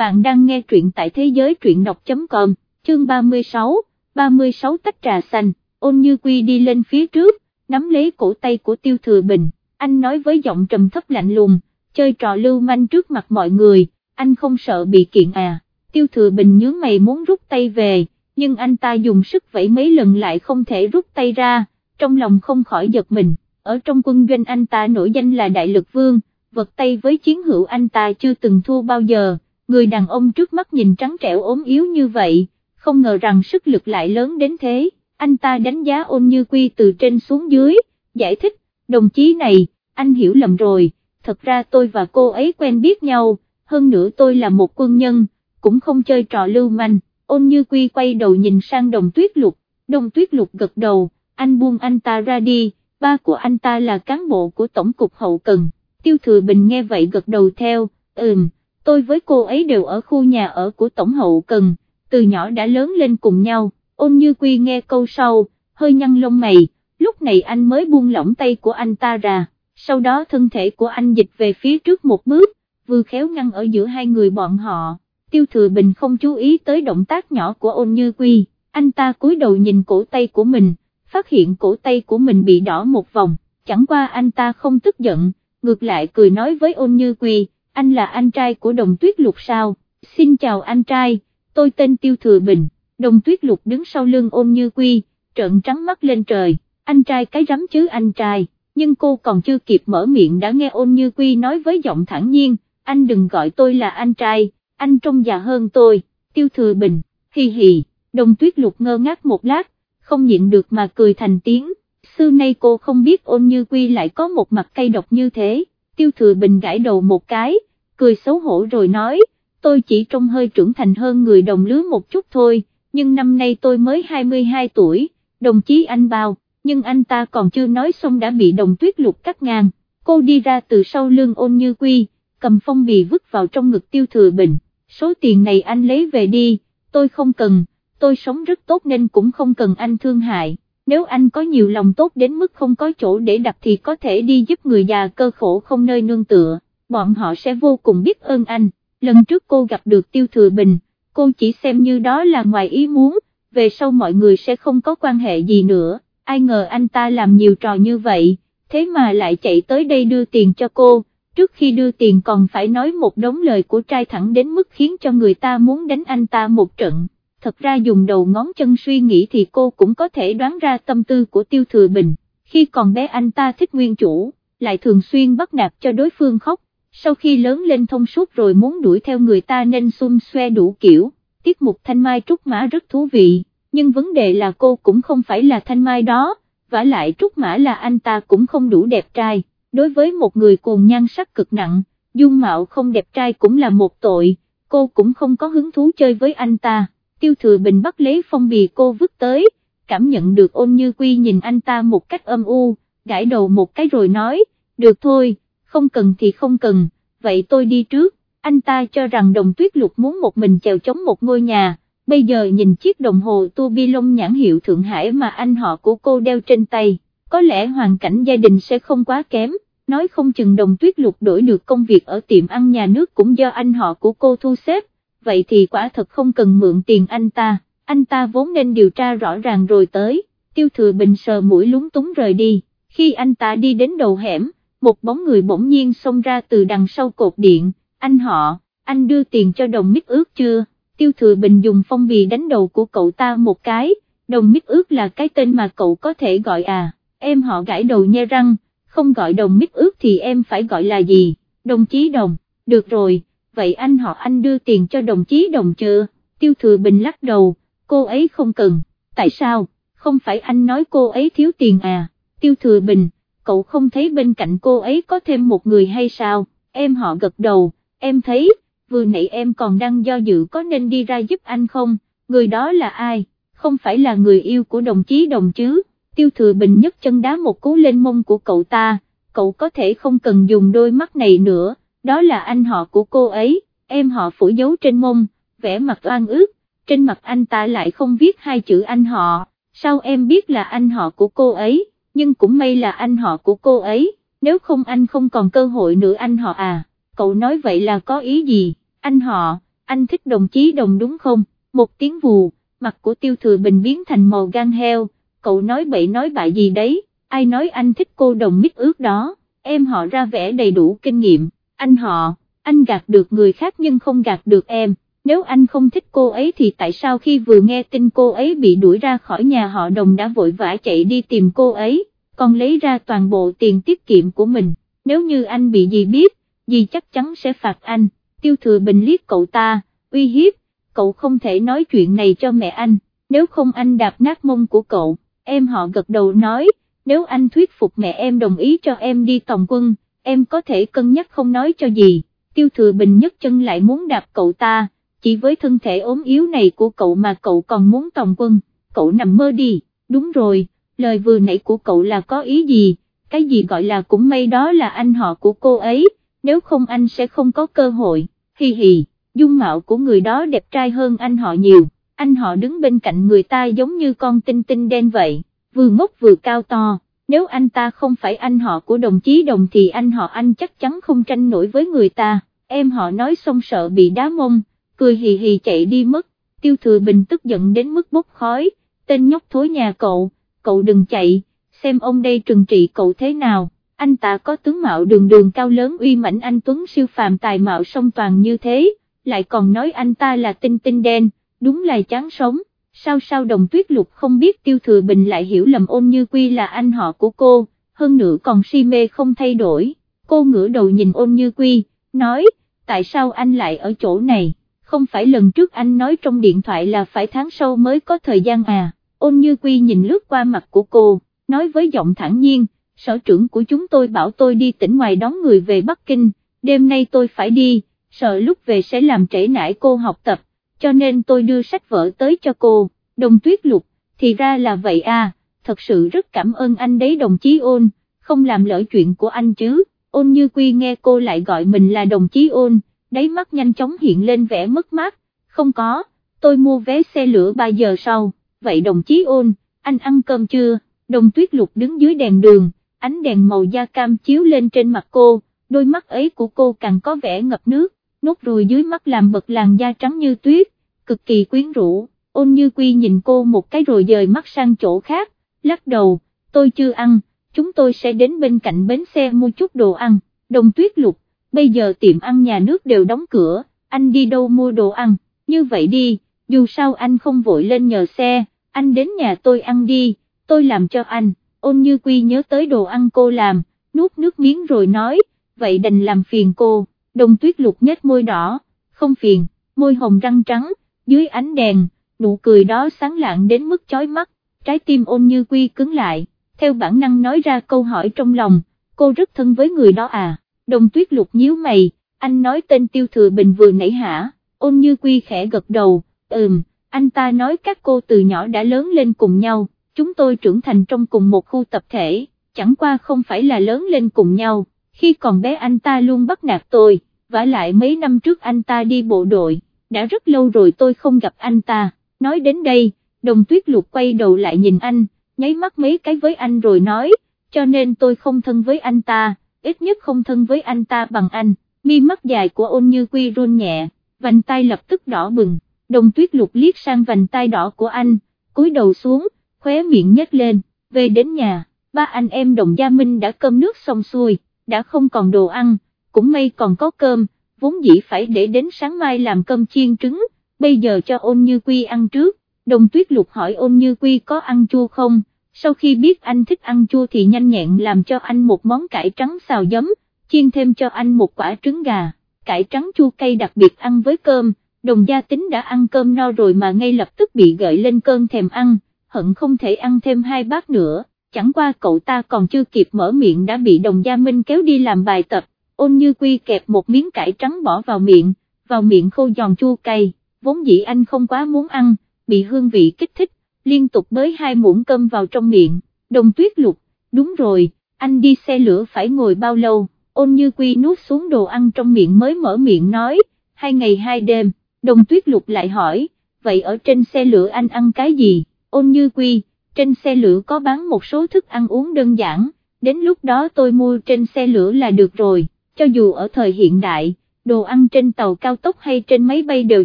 bạn đang nghe truyện tại thế giới truyện đọc.com, chương 36, 36 tách trà xanh, ôn như quy đi lên phía trước, nắm lấy cổ tay của tiêu thừa bình, anh nói với giọng trầm thấp lạnh lùng, chơi trò lưu manh trước mặt mọi người, anh không sợ bị kiện à, tiêu thừa bình nhướng mày muốn rút tay về, nhưng anh ta dùng sức vẫy mấy lần lại không thể rút tay ra, trong lòng không khỏi giật mình, ở trong quân doanh anh ta nổi danh là đại lực vương, vật tay với chiến hữu anh ta chưa từng thua bao giờ, người đàn ông trước mắt nhìn trắng trẻo ốm yếu như vậy, không ngờ rằng sức lực lại lớn đến thế, anh ta đánh giá ôn như quy từ trên xuống dưới, giải thích, đồng chí này, anh hiểu lầm rồi, thật ra tôi và cô ấy quen biết nhau, hơn nữa tôi là một quân nhân, cũng không chơi trò lưu manh, ôn như quy quay đầu nhìn sang đồng tuyết lục, đồng tuyết lục gật đầu, anh buông anh ta ra đi, ba của anh ta là cán bộ của Tổng cục Hậu Cần, Tiêu Thừa Bình nghe vậy gật đầu theo, ừm, tôi với cô ấy đều ở khu nhà ở của Tổng Hậu Cần, từ nhỏ đã lớn lên cùng nhau, ôn như quy nghe câu sau, hơi nhăn lông mày, lúc này anh mới buông lỏng tay của anh ta ra, sau đó thân thể của anh dịch về phía trước một bước, vừa khéo ngăn ở giữa hai người bọn họ, Tiêu Thừa Bình không chú ý tới động tác nhỏ của ôn như quy, anh ta cúi đầu nhìn cổ tay của mình, phát hiện cổ tay của mình bị đỏ một vòng, chẳng qua anh ta không tức giận, ngược lại cười nói với ôn như quy, anh là anh trai của đồng tuyết lục sao, xin chào anh trai, tôi tên Tiêu Thừa Bình, đồng tuyết lục đứng sau lưng ôn như quy, trợn trắng mắt lên trời, anh trai cái rắm chứ anh trai, nhưng cô còn chưa kịp mở miệng đã nghe ôn như quy nói với giọng thẳng nhiên, anh đừng gọi tôi là anh trai, anh trông già hơn tôi, Tiêu Thừa Bình, hì hì, đồng tuyết lục ngơ ngác một lát, không nhịn được mà cười thành tiếng, xưa nay cô không biết ôn như quy lại có một mặt cây độc như thế, tiêu thừa bình gãi đầu một cái, cười xấu hổ rồi nói, tôi chỉ trông hơi trưởng thành hơn người đồng lứa một chút thôi, nhưng năm nay tôi mới 22 tuổi, đồng chí anh bao, nhưng anh ta còn chưa nói xong đã bị đồng tuyết lục cắt ngang, cô đi ra từ sau lưng ôn như quy, cầm phong bì vứt vào trong ngực tiêu thừa bình, số tiền này anh lấy về đi, tôi không cần tôi sống rất tốt nên cũng không cần anh thương hại, nếu anh có nhiều lòng tốt đến mức không có chỗ để đặt thì có thể đi giúp người già cơ khổ không nơi nương tựa, bọn họ sẽ vô cùng biết ơn anh, lần trước cô gặp được Tiêu Thừa Bình, cô chỉ xem như đó là ngoài ý muốn, về sau mọi người sẽ không có quan hệ gì nữa, ai ngờ anh ta làm nhiều trò như vậy, thế mà lại chạy tới đây đưa tiền cho cô, trước khi đưa tiền còn phải nói một đống lời của trai thẳng đến mức khiến cho người ta muốn đánh anh ta một trận thật ra dùng đầu ngón chân suy nghĩ thì cô cũng có thể đoán ra tâm tư của Tiêu Thừa Bình, khi còn bé anh ta thích nguyên chủ, lại thường xuyên bắt nạt cho đối phương khóc, sau khi lớn lên thông suốt rồi muốn đuổi theo người ta nên xung xoe đủ kiểu, tiết mục thanh mai trúc mã rất thú vị, nhưng vấn đề là cô cũng không phải là thanh mai đó, và lại trúc mã là anh ta cũng không đủ đẹp trai, đối với một người cuồng nhan sắc cực nặng, dung mạo không đẹp trai cũng là một tội, cô cũng không có hứng thú chơi với anh ta tiêu thừa bình bắt lấy phong bì cô vứt tới, cảm nhận được ôn như quy nhìn anh ta một cách âm u, gãi đầu một cái rồi nói, được thôi, không cần thì không cần, vậy tôi đi trước, anh ta cho rằng đồng tuyết lục muốn một mình chèo chống một ngôi nhà, bây giờ nhìn chiếc đồng hồ tu bi lông nhãn hiệu Thượng Hải mà anh họ của cô đeo trên tay, có lẽ hoàn cảnh gia đình sẽ không quá kém, nói không chừng đồng tuyết lục đổi được công việc ở tiệm ăn nhà nước cũng do anh họ của cô thu xếp, vậy thì quả thật không cần mượn tiền anh ta, anh ta vốn nên điều tra rõ ràng rồi tới, tiêu thừa bình sờ mũi lúng túng rời đi, khi anh ta đi đến đầu hẻm, một bóng người bỗng nhiên xông ra từ đằng sau cột điện, anh họ, anh đưa tiền cho đồng mít ước chưa, tiêu thừa bình dùng phong bì đánh đầu của cậu ta một cái, đồng mít ước là cái tên mà cậu có thể gọi à, em họ gãi đầu nhe răng, không gọi đồng mít ước thì em phải gọi là gì, đồng chí đồng, được rồi vậy anh họ anh đưa tiền cho đồng chí đồng chưa, tiêu thừa bình lắc đầu, cô ấy không cần, tại sao, không phải anh nói cô ấy thiếu tiền à, tiêu thừa bình, cậu không thấy bên cạnh cô ấy có thêm một người hay sao, em họ gật đầu, em thấy, vừa nãy em còn đang do dự có nên đi ra giúp anh không, người đó là ai, không phải là người yêu của đồng chí đồng chứ, tiêu thừa bình nhấc chân đá một cú lên mông của cậu ta, cậu có thể không cần dùng đôi mắt này nữa đó là anh họ của cô ấy, em họ phủ dấu trên mông, vẽ mặt oan ước, trên mặt anh ta lại không viết hai chữ anh họ, sao em biết là anh họ của cô ấy, nhưng cũng may là anh họ của cô ấy, nếu không anh không còn cơ hội nữa anh họ à, cậu nói vậy là có ý gì, anh họ, anh thích đồng chí đồng đúng không, một tiếng vù, mặt của tiêu thừa bình biến thành màu gan heo, cậu nói bậy nói bại gì đấy, ai nói anh thích cô đồng mít ước đó, em họ ra vẻ đầy đủ kinh nghiệm, anh họ, anh gạt được người khác nhưng không gạt được em, nếu anh không thích cô ấy thì tại sao khi vừa nghe tin cô ấy bị đuổi ra khỏi nhà họ đồng đã vội vã chạy đi tìm cô ấy, còn lấy ra toàn bộ tiền tiết kiệm của mình, nếu như anh bị gì biết, gì chắc chắn sẽ phạt anh, tiêu thừa bình liếc cậu ta, uy hiếp, cậu không thể nói chuyện này cho mẹ anh, nếu không anh đạp nát mông của cậu, em họ gật đầu nói, nếu anh thuyết phục mẹ em đồng ý cho em đi tòng quân, em có thể cân nhắc không nói cho gì, tiêu thừa bình nhất chân lại muốn đạp cậu ta, chỉ với thân thể ốm yếu này của cậu mà cậu còn muốn tòng quân, cậu nằm mơ đi, đúng rồi, lời vừa nãy của cậu là có ý gì, cái gì gọi là cũng may đó là anh họ của cô ấy, nếu không anh sẽ không có cơ hội, hi hi, dung mạo của người đó đẹp trai hơn anh họ nhiều, anh họ đứng bên cạnh người ta giống như con tinh tinh đen vậy, vừa ngốc vừa cao to, nếu anh ta không phải anh họ của đồng chí đồng thì anh họ anh chắc chắn không tranh nổi với người ta, em họ nói xong sợ bị đá mông, cười hì hì chạy đi mất, tiêu thừa bình tức giận đến mức bốc khói, tên nhóc thối nhà cậu, cậu đừng chạy, xem ông đây trừng trị cậu thế nào, anh ta có tướng mạo đường đường cao lớn uy mãnh anh Tuấn siêu phàm tài mạo song toàn như thế, lại còn nói anh ta là tinh tinh đen, đúng là chán sống, sao sao đồng tuyết lục không biết tiêu thừa bình lại hiểu lầm ôn như quy là anh họ của cô, hơn nữa còn si mê không thay đổi, cô ngửa đầu nhìn ôn như quy, nói, tại sao anh lại ở chỗ này, không phải lần trước anh nói trong điện thoại là phải tháng sau mới có thời gian à, ôn như quy nhìn lướt qua mặt của cô, nói với giọng thẳng nhiên, sở trưởng của chúng tôi bảo tôi đi tỉnh ngoài đón người về Bắc Kinh, đêm nay tôi phải đi, sợ lúc về sẽ làm trễ nải cô học tập, cho nên tôi đưa sách vở tới cho cô, đồng tuyết lục, thì ra là vậy à, thật sự rất cảm ơn anh đấy đồng chí ôn, không làm lỡ chuyện của anh chứ, ôn như quy nghe cô lại gọi mình là đồng chí ôn, đáy mắt nhanh chóng hiện lên vẻ mất mát, không có, tôi mua vé xe lửa 3 giờ sau, vậy đồng chí ôn, anh ăn cơm chưa, đồng tuyết lục đứng dưới đèn đường, ánh đèn màu da cam chiếu lên trên mặt cô, đôi mắt ấy của cô càng có vẻ ngập nước, nốt ruồi dưới mắt làm bật làn da trắng như tuyết, cực kỳ quyến rũ, ôn như quy nhìn cô một cái rồi dời mắt sang chỗ khác, lắc đầu, tôi chưa ăn, chúng tôi sẽ đến bên cạnh bến xe mua chút đồ ăn, đồng tuyết lục, bây giờ tiệm ăn nhà nước đều đóng cửa, anh đi đâu mua đồ ăn, như vậy đi, dù sao anh không vội lên nhờ xe, anh đến nhà tôi ăn đi, tôi làm cho anh, ôn như quy nhớ tới đồ ăn cô làm, nuốt nước miếng rồi nói, vậy đành làm phiền cô, đồng tuyết lục nhếch môi đỏ, không phiền, môi hồng răng trắng, dưới ánh đèn, nụ cười đó sáng lạng đến mức chói mắt, trái tim ôn như quy cứng lại, theo bản năng nói ra câu hỏi trong lòng, cô rất thân với người đó à, đồng tuyết lục nhíu mày, anh nói tên tiêu thừa bình vừa nãy hả, ôn như quy khẽ gật đầu, ừm, anh ta nói các cô từ nhỏ đã lớn lên cùng nhau, chúng tôi trưởng thành trong cùng một khu tập thể, chẳng qua không phải là lớn lên cùng nhau, khi còn bé anh ta luôn bắt nạt tôi, vả lại mấy năm trước anh ta đi bộ đội, đã rất lâu rồi tôi không gặp anh ta, nói đến đây, đồng tuyết lục quay đầu lại nhìn anh, nháy mắt mấy cái với anh rồi nói, cho nên tôi không thân với anh ta, ít nhất không thân với anh ta bằng anh, mi mắt dài của ôn như quy run nhẹ, vành tay lập tức đỏ bừng, đồng tuyết lục liếc sang vành tay đỏ của anh, cúi đầu xuống, khóe miệng nhếch lên, về đến nhà, ba anh em đồng gia Minh đã cơm nước xong xuôi, đã không còn đồ ăn, cũng may còn có cơm, vốn dĩ phải để đến sáng mai làm cơm chiên trứng, bây giờ cho ôn như quy ăn trước, đồng tuyết lục hỏi ôn như quy có ăn chua không, sau khi biết anh thích ăn chua thì nhanh nhẹn làm cho anh một món cải trắng xào giấm, chiên thêm cho anh một quả trứng gà, cải trắng chua cay đặc biệt ăn với cơm, đồng gia tính đã ăn cơm no rồi mà ngay lập tức bị gợi lên cơn thèm ăn, hận không thể ăn thêm hai bát nữa, chẳng qua cậu ta còn chưa kịp mở miệng đã bị đồng gia Minh kéo đi làm bài tập, ôn như quy kẹp một miếng cải trắng bỏ vào miệng, vào miệng khô giòn chua cay, vốn dĩ anh không quá muốn ăn, bị hương vị kích thích, liên tục bới hai muỗng cơm vào trong miệng, đồng tuyết lục, đúng rồi, anh đi xe lửa phải ngồi bao lâu, ôn như quy nuốt xuống đồ ăn trong miệng mới mở miệng nói, hai ngày hai đêm, đồng tuyết lục lại hỏi, vậy ở trên xe lửa anh ăn cái gì, ôn như quy, trên xe lửa có bán một số thức ăn uống đơn giản, đến lúc đó tôi mua trên xe lửa là được rồi, cho dù ở thời hiện đại, đồ ăn trên tàu cao tốc hay trên máy bay đều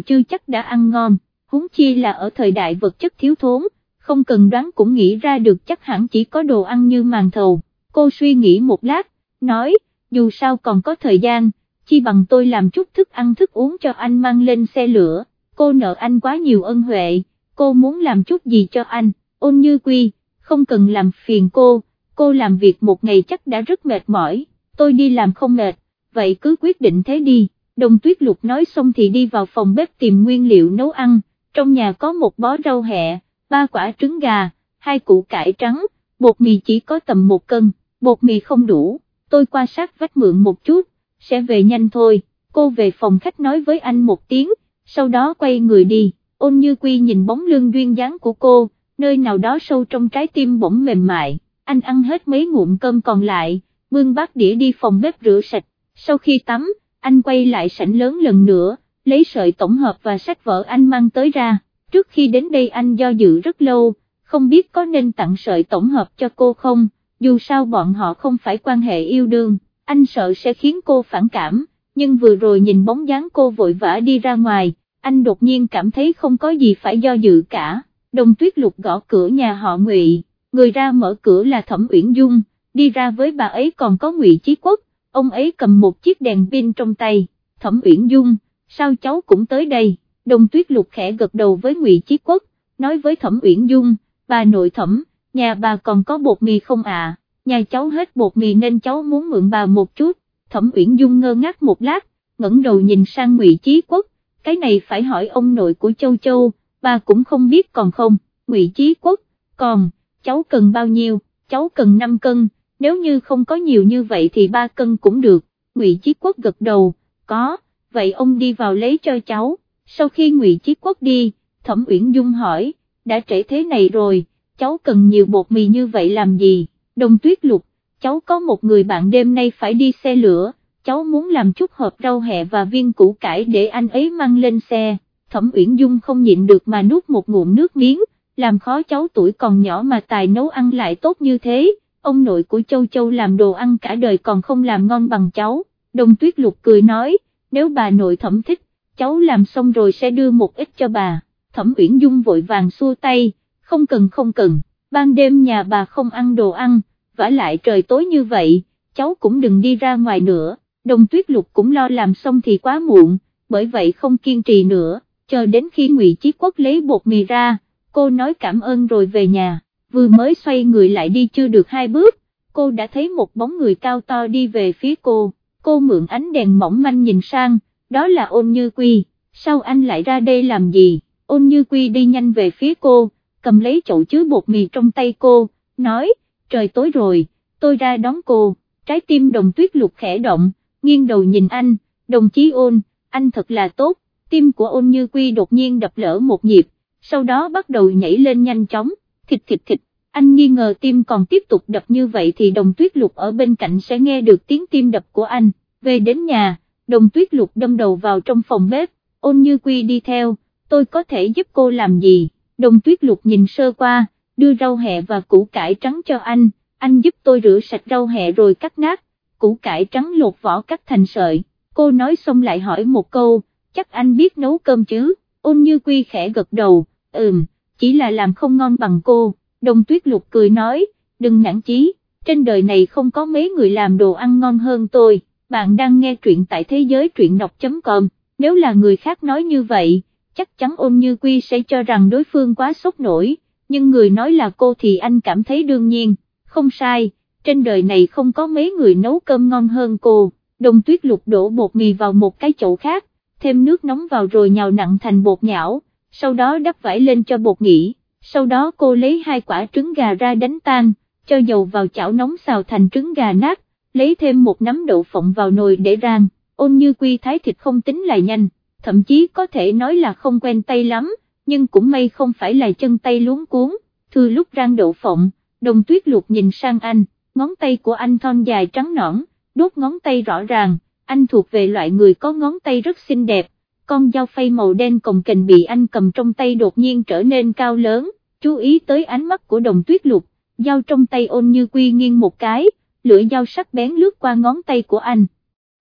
chưa chắc đã ăn ngon, huống chi là ở thời đại vật chất thiếu thốn, không cần đoán cũng nghĩ ra được chắc hẳn chỉ có đồ ăn như màn thầu, cô suy nghĩ một lát, nói, dù sao còn có thời gian, chi bằng tôi làm chút thức ăn thức uống cho anh mang lên xe lửa, cô nợ anh quá nhiều ân huệ, cô muốn làm chút gì cho anh, ôn như quy, không cần làm phiền cô, cô làm việc một ngày chắc đã rất mệt mỏi, tôi đi làm không mệt, vậy cứ quyết định thế đi, đồng tuyết lục nói xong thì đi vào phòng bếp tìm nguyên liệu nấu ăn, trong nhà có một bó rau hẹ, ba quả trứng gà, hai củ cải trắng, bột mì chỉ có tầm một cân, bột mì không đủ, tôi qua sát vách mượn một chút, sẽ về nhanh thôi, cô về phòng khách nói với anh một tiếng, sau đó quay người đi, ôn như quy nhìn bóng lưng duyên dáng của cô, nơi nào đó sâu trong trái tim bỗng mềm mại, anh ăn hết mấy ngụm cơm còn lại, bưng bát đĩa đi phòng bếp rửa sạch, sau khi tắm, anh quay lại sảnh lớn lần nữa, lấy sợi tổng hợp và sách vở anh mang tới ra, trước khi đến đây anh do dự rất lâu, không biết có nên tặng sợi tổng hợp cho cô không, dù sao bọn họ không phải quan hệ yêu đương, anh sợ sẽ khiến cô phản cảm, nhưng vừa rồi nhìn bóng dáng cô vội vã đi ra ngoài, anh đột nhiên cảm thấy không có gì phải do dự cả, đồng tuyết lục gõ cửa nhà họ ngụy, người ra mở cửa là Thẩm Uyển Dung, đi ra với bà ấy còn có ngụy Chí Quốc, ông ấy cầm một chiếc đèn pin trong tay, Thẩm Uyển Dung, sao cháu cũng tới đây, đồng tuyết lục khẽ gật đầu với ngụy Chí Quốc, nói với Thẩm Uyển Dung, bà nội thẩm, nhà bà còn có bột mì không à, nhà cháu hết bột mì nên cháu muốn mượn bà một chút, Thẩm Uyển Dung ngơ ngác một lát, ngẩng đầu nhìn sang ngụy Chí Quốc, cái này phải hỏi ông nội của Châu Châu, ba cũng không biết còn không, ngụy Chí Quốc, còn, cháu cần bao nhiêu, cháu cần 5 cân, nếu như không có nhiều như vậy thì 3 cân cũng được, ngụy Chí Quốc gật đầu, có, vậy ông đi vào lấy cho cháu, sau khi ngụy Chí Quốc đi, Thẩm Uyển Dung hỏi, đã trễ thế này rồi, cháu cần nhiều bột mì như vậy làm gì, đồng tuyết lục, cháu có một người bạn đêm nay phải đi xe lửa, cháu muốn làm chút hộp rau hẹ và viên củ cải để anh ấy mang lên xe, thẩm uyển dung không nhịn được mà nuốt một ngụm nước miếng, làm khó cháu tuổi còn nhỏ mà tài nấu ăn lại tốt như thế, ông nội của châu châu làm đồ ăn cả đời còn không làm ngon bằng cháu, Đông tuyết lục cười nói, nếu bà nội thẩm thích, cháu làm xong rồi sẽ đưa một ít cho bà, thẩm uyển dung vội vàng xua tay, không cần không cần, ban đêm nhà bà không ăn đồ ăn, vả lại trời tối như vậy, cháu cũng đừng đi ra ngoài nữa, Đông tuyết lục cũng lo làm xong thì quá muộn, bởi vậy không kiên trì nữa, chờ đến khi ngụy Chí Quốc lấy bột mì ra, cô nói cảm ơn rồi về nhà, vừa mới xoay người lại đi chưa được hai bước, cô đã thấy một bóng người cao to đi về phía cô, cô mượn ánh đèn mỏng manh nhìn sang, đó là ôn như quy, sao anh lại ra đây làm gì, ôn như quy đi nhanh về phía cô, cầm lấy chậu chứa bột mì trong tay cô, nói, trời tối rồi, tôi ra đón cô, trái tim đồng tuyết lục khẽ động, nghiêng đầu nhìn anh, đồng chí ôn, anh thật là tốt, tim của ôn như quy đột nhiên đập lỡ một nhịp, sau đó bắt đầu nhảy lên nhanh chóng, thịt thịt thịt, anh nghi ngờ tim còn tiếp tục đập như vậy thì đồng tuyết lục ở bên cạnh sẽ nghe được tiếng tim đập của anh, về đến nhà, đồng tuyết lục đâm đầu vào trong phòng bếp, ôn như quy đi theo, tôi có thể giúp cô làm gì, đồng tuyết lục nhìn sơ qua, đưa rau hẹ và củ cải trắng cho anh, anh giúp tôi rửa sạch rau hẹ rồi cắt nát, củ cải trắng lột vỏ cắt thành sợi, cô nói xong lại hỏi một câu, chắc anh biết nấu cơm chứ, ôn như quy khẽ gật đầu, ừm, chỉ là làm không ngon bằng cô, đồng tuyết lục cười nói, đừng nản chí, trên đời này không có mấy người làm đồ ăn ngon hơn tôi, bạn đang nghe truyện tại thế giới truyện đọc.com, nếu là người khác nói như vậy, chắc chắn ôn như quy sẽ cho rằng đối phương quá sốc nổi, nhưng người nói là cô thì anh cảm thấy đương nhiên, không sai, trên đời này không có mấy người nấu cơm ngon hơn cô, đồng tuyết lục đổ bột mì vào một cái chậu khác, thêm nước nóng vào rồi nhào nặng thành bột nhão, sau đó đắp vải lên cho bột nghỉ, sau đó cô lấy hai quả trứng gà ra đánh tan, cho dầu vào chảo nóng xào thành trứng gà nát, lấy thêm một nắm đậu phộng vào nồi để rang, ôn như quy thái thịt không tính là nhanh, thậm chí có thể nói là không quen tay lắm, nhưng cũng may không phải là chân tay luống cuốn, thư lúc rang đậu phộng, đồng tuyết Luộc nhìn sang anh, ngón tay của anh thon dài trắng nõn, đốt ngón tay rõ ràng, anh thuộc về loại người có ngón tay rất xinh đẹp, con dao phay màu đen cồng kềnh bị anh cầm trong tay đột nhiên trở nên cao lớn, chú ý tới ánh mắt của đồng tuyết lục, dao trong tay ôn như quy nghiêng một cái, lưỡi dao sắc bén lướt qua ngón tay của anh.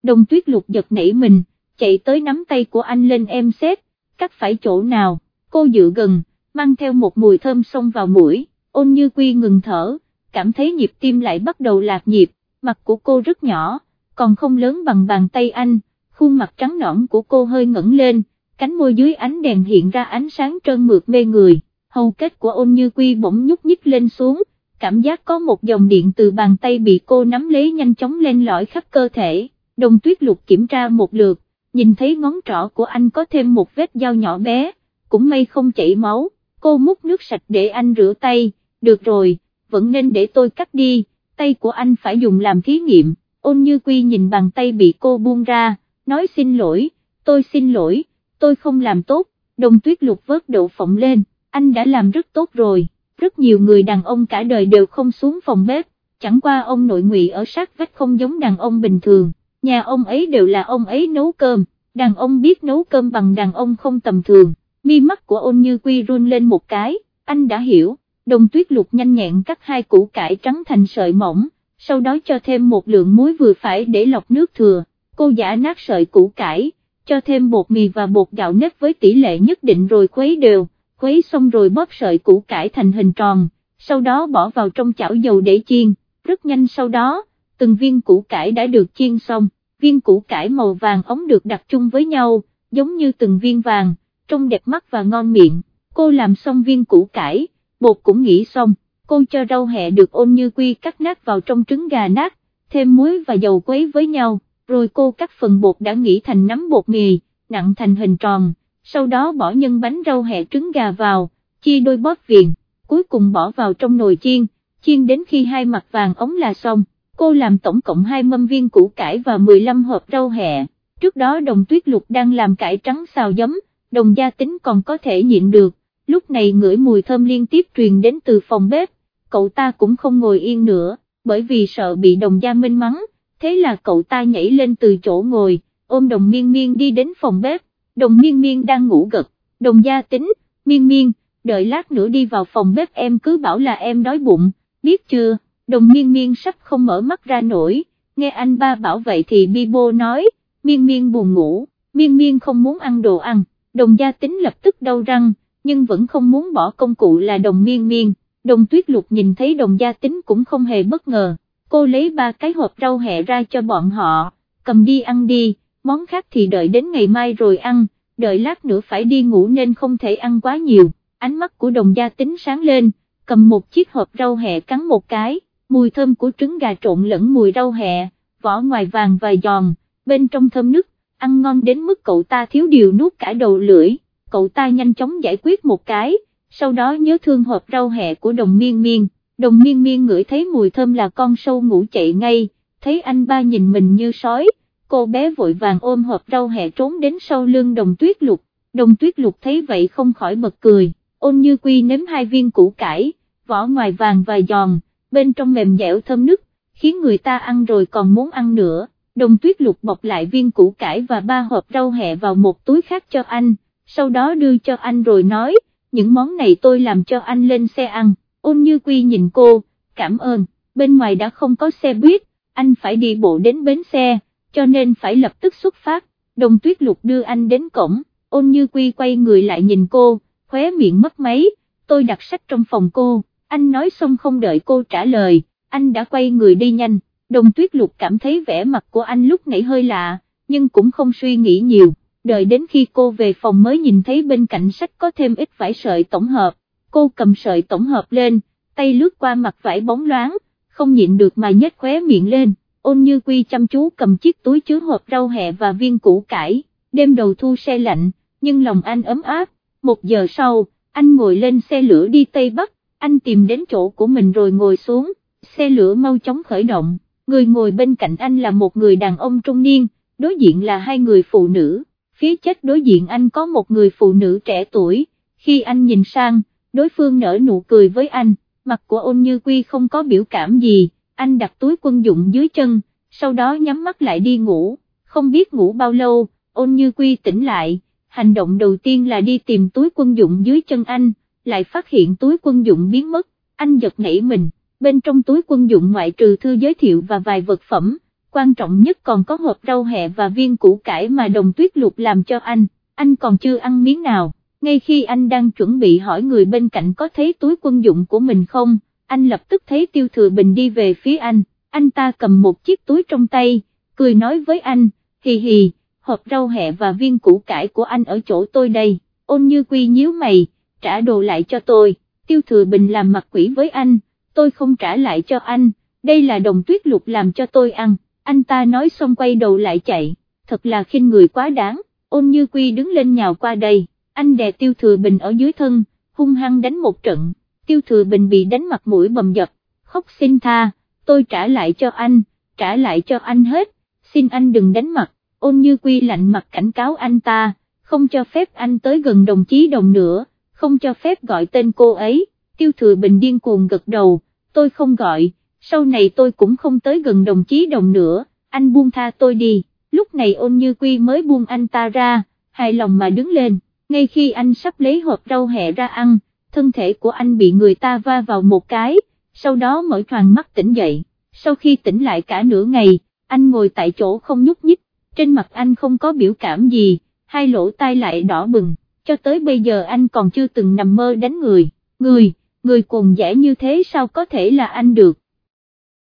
Đồng tuyết lục giật nảy mình, chạy tới nắm tay của anh lên em xét, cắt phải chỗ nào, cô dựa gần, mang theo một mùi thơm xông vào mũi, ôn như quy ngừng thở, cảm thấy nhịp tim lại bắt đầu lạc nhịp, mặt của cô rất nhỏ, còn không lớn bằng bàn tay anh, khuôn mặt trắng nõn của cô hơi ngẩng lên, cánh môi dưới ánh đèn hiện ra ánh sáng trơn mượt mê người, hầu kết của ôn như quy bỗng nhúc nhích lên xuống, cảm giác có một dòng điện từ bàn tay bị cô nắm lấy nhanh chóng lên lõi khắp cơ thể, đồng tuyết lục kiểm tra một lượt, nhìn thấy ngón trỏ của anh có thêm một vết dao nhỏ bé, cũng may không chảy máu, cô múc nước sạch để anh rửa tay, được rồi, vẫn nên để tôi cắt đi, tay của anh phải dùng làm thí nghiệm, ôn như quy nhìn bàn tay bị cô buông ra, nói xin lỗi, tôi xin lỗi, tôi không làm tốt, đồng tuyết lục vớt đậu phộng lên, anh đã làm rất tốt rồi, rất nhiều người đàn ông cả đời đều không xuống phòng bếp, chẳng qua ông nội ngụy ở sát vách không giống đàn ông bình thường, nhà ông ấy đều là ông ấy nấu cơm, đàn ông biết nấu cơm bằng đàn ông không tầm thường, mi mắt của ôn như quy run lên một cái, anh đã hiểu, đồng tuyết lục nhanh nhẹn cắt hai củ cải trắng thành sợi mỏng, sau đó cho thêm một lượng muối vừa phải để lọc nước thừa, cô giả nát sợi củ cải, cho thêm bột mì và bột gạo nếp với tỷ lệ nhất định rồi khuấy đều, khuấy xong rồi bóp sợi củ cải thành hình tròn, sau đó bỏ vào trong chảo dầu để chiên, rất nhanh sau đó, từng viên củ cải đã được chiên xong, viên củ cải màu vàng ống được đặt chung với nhau, giống như từng viên vàng, trông đẹp mắt và ngon miệng, cô làm xong viên củ cải, bột cũng nghĩ xong, cô cho rau hẹ được ôn như quy cắt nát vào trong trứng gà nát, thêm muối và dầu quấy với nhau, rồi cô cắt phần bột đã nghĩ thành nắm bột mì, nặng thành hình tròn, sau đó bỏ nhân bánh rau hẹ trứng gà vào, chia đôi bóp viền, cuối cùng bỏ vào trong nồi chiên, chiên đến khi hai mặt vàng ống là xong, cô làm tổng cộng hai mâm viên củ cải và 15 hộp rau hẹ, trước đó đồng tuyết lục đang làm cải trắng xào giấm, đồng gia tính còn có thể nhịn được, lúc này ngửi mùi thơm liên tiếp truyền đến từ phòng bếp, cậu ta cũng không ngồi yên nữa, bởi vì sợ bị đồng gia minh mắng, thế là cậu ta nhảy lên từ chỗ ngồi, ôm đồng miên miên đi đến phòng bếp, đồng miên miên đang ngủ gật, đồng gia tính, miên miên, đợi lát nữa đi vào phòng bếp em cứ bảo là em đói bụng, biết chưa, đồng miên miên sắp không mở mắt ra nổi, nghe anh ba bảo vậy thì Bibo nói, miên miên buồn ngủ, miên miên không muốn ăn đồ ăn, đồng gia tính lập tức đau răng, nhưng vẫn không muốn bỏ công cụ là đồng miên miên, đồng tuyết lục nhìn thấy đồng gia tính cũng không hề bất ngờ, cô lấy ba cái hộp rau hẹ ra cho bọn họ, cầm đi ăn đi, món khác thì đợi đến ngày mai rồi ăn, đợi lát nữa phải đi ngủ nên không thể ăn quá nhiều, ánh mắt của đồng gia tính sáng lên, cầm một chiếc hộp rau hẹ cắn một cái, mùi thơm của trứng gà trộn lẫn mùi rau hẹ, vỏ ngoài vàng và giòn, bên trong thơm nức, ăn ngon đến mức cậu ta thiếu điều nuốt cả đầu lưỡi, cậu ta nhanh chóng giải quyết một cái, sau đó nhớ thương hộp rau hẹ của đồng miên miên, đồng miên miên ngửi thấy mùi thơm là con sâu ngủ chạy ngay, thấy anh ba nhìn mình như sói, cô bé vội vàng ôm hộp rau hẹ trốn đến sau lưng đồng tuyết lục, đồng tuyết lục thấy vậy không khỏi bật cười, ôn như quy nếm hai viên củ cải, vỏ ngoài vàng và giòn, bên trong mềm dẻo thơm nức, khiến người ta ăn rồi còn muốn ăn nữa, đồng tuyết lục bọc lại viên củ cải và ba hộp rau hẹ vào một túi khác cho anh, sau đó đưa cho anh rồi nói, những món này tôi làm cho anh lên xe ăn, ôn như quy nhìn cô, cảm ơn, bên ngoài đã không có xe buýt, anh phải đi bộ đến bến xe, cho nên phải lập tức xuất phát, đồng tuyết lục đưa anh đến cổng, ôn như quy quay người lại nhìn cô, khóe miệng mất máy, tôi đặt sách trong phòng cô, anh nói xong không đợi cô trả lời, anh đã quay người đi nhanh, đồng tuyết lục cảm thấy vẻ mặt của anh lúc nãy hơi lạ, nhưng cũng không suy nghĩ nhiều, đợi đến khi cô về phòng mới nhìn thấy bên cạnh sách có thêm ít vải sợi tổng hợp, cô cầm sợi tổng hợp lên, tay lướt qua mặt vải bóng loáng, không nhịn được mà nhếch khóe miệng lên, ôn như quy chăm chú cầm chiếc túi chứa hộp rau hẹ và viên củ cải, đêm đầu thu xe lạnh, nhưng lòng anh ấm áp, một giờ sau, anh ngồi lên xe lửa đi Tây Bắc, anh tìm đến chỗ của mình rồi ngồi xuống, xe lửa mau chóng khởi động, người ngồi bên cạnh anh là một người đàn ông trung niên, đối diện là hai người phụ nữ, phía chết đối diện anh có một người phụ nữ trẻ tuổi, khi anh nhìn sang, đối phương nở nụ cười với anh, mặt của ôn như quy không có biểu cảm gì, anh đặt túi quân dụng dưới chân, sau đó nhắm mắt lại đi ngủ, không biết ngủ bao lâu, ôn như quy tỉnh lại, hành động đầu tiên là đi tìm túi quân dụng dưới chân anh, lại phát hiện túi quân dụng biến mất, anh giật nảy mình, bên trong túi quân dụng ngoại trừ thư giới thiệu và vài vật phẩm, quan trọng nhất còn có hộp rau hẹ và viên củ cải mà đồng tuyết lục làm cho anh, anh còn chưa ăn miếng nào, ngay khi anh đang chuẩn bị hỏi người bên cạnh có thấy túi quân dụng của mình không, anh lập tức thấy tiêu thừa bình đi về phía anh, anh ta cầm một chiếc túi trong tay, cười nói với anh, hì hì, hộp rau hẹ và viên củ cải của anh ở chỗ tôi đây, ôn như quy nhíu mày, trả đồ lại cho tôi, tiêu thừa bình làm mặt quỷ với anh, tôi không trả lại cho anh, đây là đồng tuyết lục làm cho tôi ăn, anh ta nói xong quay đầu lại chạy, thật là khinh người quá đáng, ôn như quy đứng lên nhào qua đây, anh đè tiêu thừa bình ở dưới thân, hung hăng đánh một trận, tiêu thừa bình bị đánh mặt mũi bầm dập, khóc xin tha, tôi trả lại cho anh, trả lại cho anh hết, xin anh đừng đánh mặt, ôn như quy lạnh mặt cảnh cáo anh ta, không cho phép anh tới gần đồng chí đồng nữa, không cho phép gọi tên cô ấy, tiêu thừa bình điên cuồng gật đầu, tôi không gọi, sau này tôi cũng không tới gần đồng chí đồng nữa, anh buông tha tôi đi, lúc này ôn như quy mới buông anh ta ra, hài lòng mà đứng lên, ngay khi anh sắp lấy hộp rau hẹ ra ăn, thân thể của anh bị người ta va vào một cái, sau đó mở toàn mắt tỉnh dậy, sau khi tỉnh lại cả nửa ngày, anh ngồi tại chỗ không nhúc nhích, trên mặt anh không có biểu cảm gì, hai lỗ tai lại đỏ bừng, cho tới bây giờ anh còn chưa từng nằm mơ đánh người, người, người cuồng dã như thế sao có thể là anh được.